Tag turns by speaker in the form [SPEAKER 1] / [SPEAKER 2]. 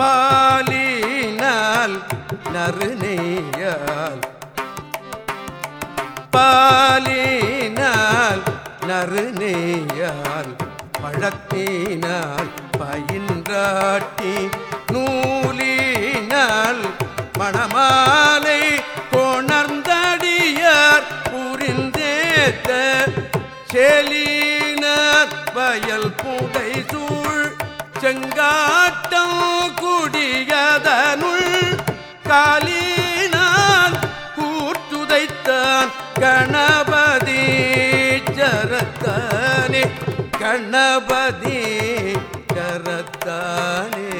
[SPEAKER 1] பாலினால் நறுநெய்யால். பாலினால் நறுநெய்யால் பழத்தினால் பயின்றாட்டி நூலினால் மணமாலை கொணர்ந்தடியார் புரிந்தேத்த செலினார் வயல் புடை சூழ் செங்காட்டம் கணபதி கரத்தானே